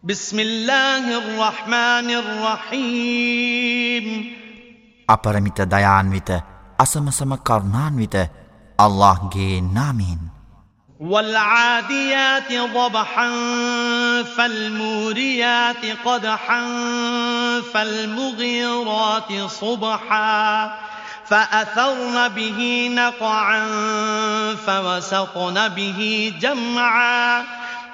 بسم الله الرحمن الرحيم. أبرميت ديان ويت أسم سم كرنان ويت الله جي نامين والعاديات ضبحا فالموريات قدحا فالمغيرات صبحا. فأثرن به نقعا فوسقن به جمعا.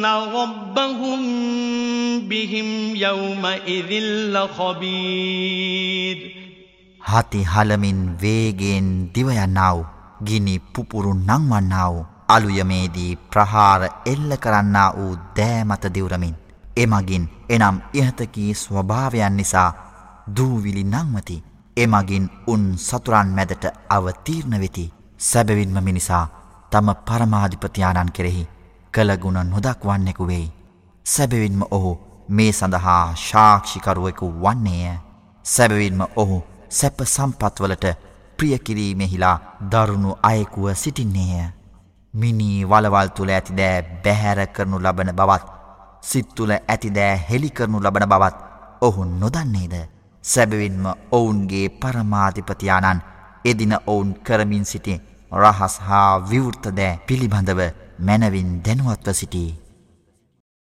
إن ربهم بهم يومئذ لخبير හති හලමින් වේගෙන් දිවයන්නාව ගිනි පුපුරු නංවන්නාව අලුයමේදී ප්‍රහාර එල්ල කරන්නා වූ දෑමත දිවරමින් එමගින් එනම් ඉහතකී ස්වභාවයන් නිසා දූවිලි නංවති එමගින් උන් සතුරන් මැදට අවතීර්ණ වෙති සැබවින්ම මිනිසා තම පරමාධිපතියාණන් කෙරෙහි කළගුණ නොදක්වන්නෙකු වෙයි. සැබවින්ම ඔහු මේ සඳහා ශාක්ෂිකරුවෙකු වන්නේය. සැබවින්ම ඔහු සැප සම්පත්වලට ප්‍රියකිරීමෙහිලා දරුණු අයෙකුව සිටින්නේය. මිනී වලවල් තුළ ඇතිදෑ බැහැර කරනු ලබන බවත් සිත්තුල ඇතිදෑ හෙළි කරනු ලබන බවත් ඔහු නොදන්නේද. සැබවින්ම ඔවුන්ගේ පරමාධිපතියාණන් එදින ඔවුන් කරමින් සිටි රහස් හා විවෘත දෑ පිළිබඳව මැනවින් දැනුවත්ව සිටී.